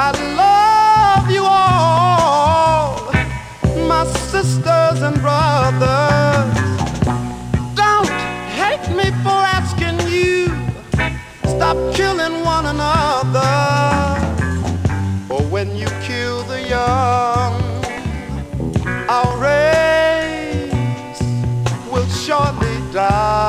I love you all, my sisters and brothers. Don't hate me for asking you. Stop killing one another. For when you kill the young, our race will surely die.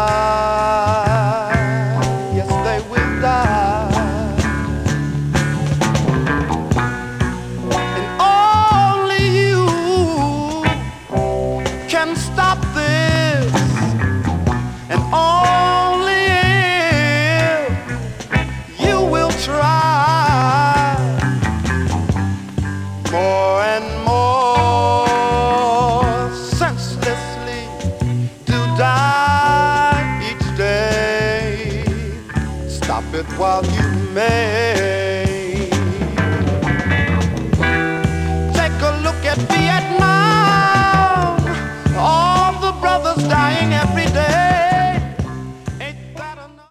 More and more senselessly to die each day. Stop it while you may.